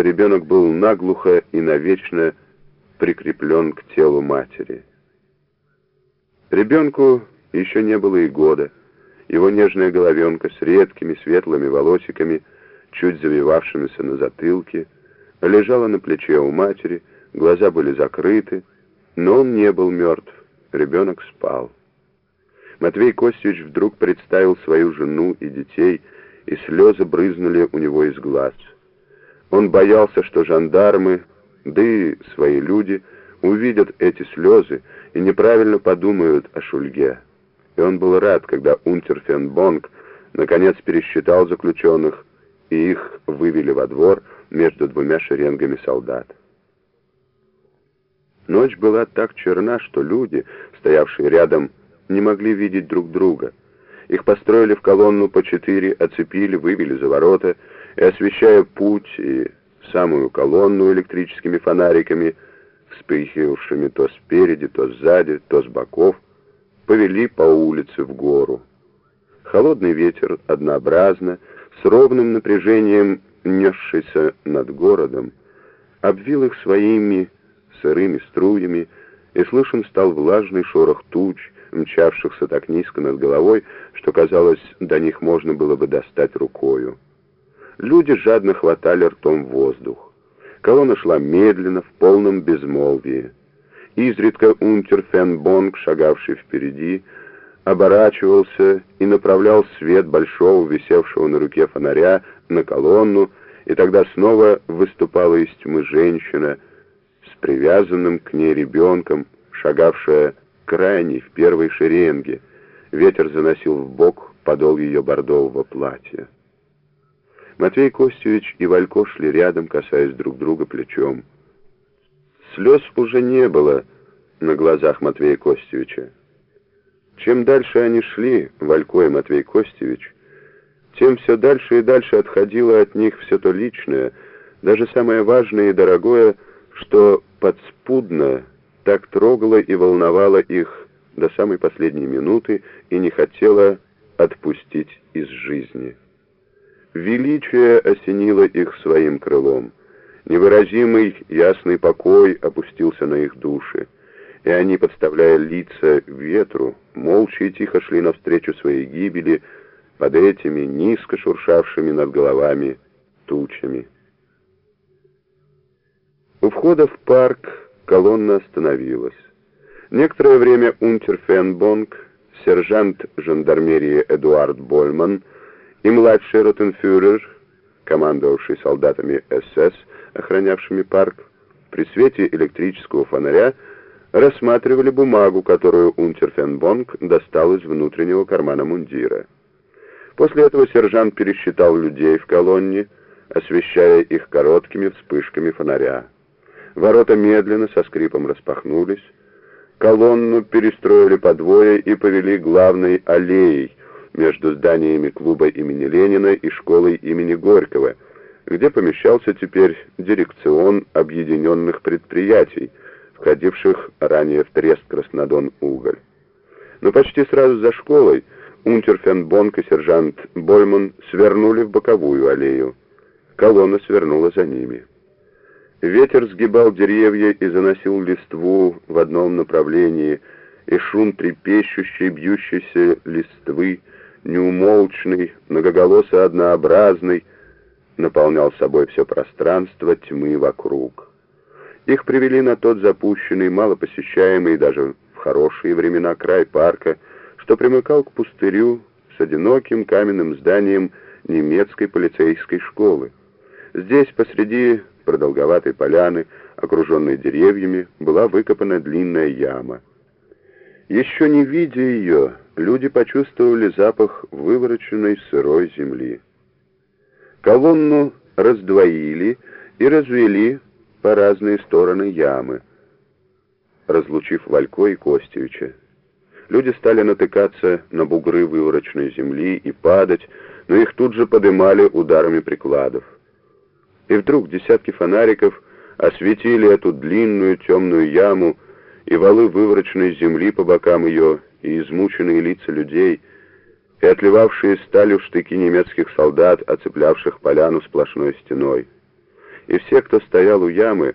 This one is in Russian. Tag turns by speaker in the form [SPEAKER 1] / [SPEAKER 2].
[SPEAKER 1] что ребенок был наглухо и навечно прикреплен к телу матери. Ребенку еще не было и года. Его нежная головенка с редкими светлыми волосиками, чуть завивавшимися на затылке, лежала на плече у матери, глаза были закрыты, но он не был мертв, ребенок спал. Матвей Костевич вдруг представил свою жену и детей, и слезы брызнули у него из глаз. Он боялся, что жандармы, да и свои люди, увидят эти слезы и неправильно подумают о Шульге. И он был рад, когда Унтерфенбонг наконец пересчитал заключенных, и их вывели во двор между двумя шеренгами солдат. Ночь была так черна, что люди, стоявшие рядом, не могли видеть друг друга. Их построили в колонну по четыре, оцепили, вывели за ворота, и, освещая путь и самую колонну электрическими фонариками, вспыхивавшими то спереди, то сзади, то с боков, повели по улице в гору. Холодный ветер однообразно, с ровным напряжением, несшийся над городом, обвил их своими сырыми струями, и слышен стал влажный шорох туч, мчавшихся так низко над головой, что, казалось, до них можно было бы достать рукою. Люди жадно хватали ртом воздух. Колонна шла медленно, в полном безмолвии. Изредка Унтерфенбонг, шагавший впереди, оборачивался и направлял свет большого, висевшего на руке фонаря, на колонну, и тогда снова выступала из тьмы женщина с привязанным к ней ребенком, шагавшая крайней в первой шеренге. Ветер заносил в бок подол ее бордового платья. Матвей Костевич и Валько шли рядом, касаясь друг друга плечом. Слез уже не было на глазах Матвея Костевича. Чем дальше они шли, Валько и Матвей Костевич, тем все дальше и дальше отходило от них все то личное, даже самое важное и дорогое, что подспудно так трогало и волновало их до самой последней минуты и не хотело отпустить из жизни. Величие осенило их своим крылом. Невыразимый ясный покой опустился на их души, и они, подставляя лица ветру, молча и тихо шли навстречу своей гибели под этими низко шуршавшими над головами тучами. У входа в парк колонна остановилась. Некоторое время Унтерфенбонг, сержант жандармерии Эдуард Больман, и младший ротенфюрер, командовавший солдатами СС, охранявшими парк, при свете электрического фонаря рассматривали бумагу, которую Унтерфенбонг достал из внутреннего кармана мундира. После этого сержант пересчитал людей в колонне, освещая их короткими вспышками фонаря. Ворота медленно со скрипом распахнулись, колонну перестроили по двое и повели главной аллеей, между зданиями клуба имени Ленина и школой имени Горького, где помещался теперь дирекцион объединенных предприятий, входивших ранее в трест Краснодон-Уголь. Но почти сразу за школой Унтерфенбонк и сержант Больман свернули в боковую аллею. Колонна свернула за ними. Ветер сгибал деревья и заносил листву в одном направлении, и шум трепещущей, бьющейся листвы неумолчный, многоголосый однообразный, наполнял собой все пространство тьмы вокруг. Их привели на тот запущенный, малопосещаемый даже в хорошие времена край парка, что примыкал к пустырю с одиноким каменным зданием немецкой полицейской школы. Здесь, посреди продолговатой поляны, окруженной деревьями, была выкопана длинная яма. Еще не видя ее, люди почувствовали запах вывороченной сырой земли. Колонну раздвоили и развели по разные стороны ямы, разлучив Валько и Костевича. Люди стали натыкаться на бугры вывороченной земли и падать, но их тут же подымали ударами прикладов. И вдруг десятки фонариков осветили эту длинную темную яму и валы вывороченной земли по бокам ее, и измученные лица людей, и отливавшие сталью штыки немецких солдат, оцеплявших поляну сплошной стеной. и все, кто стоял у ямы,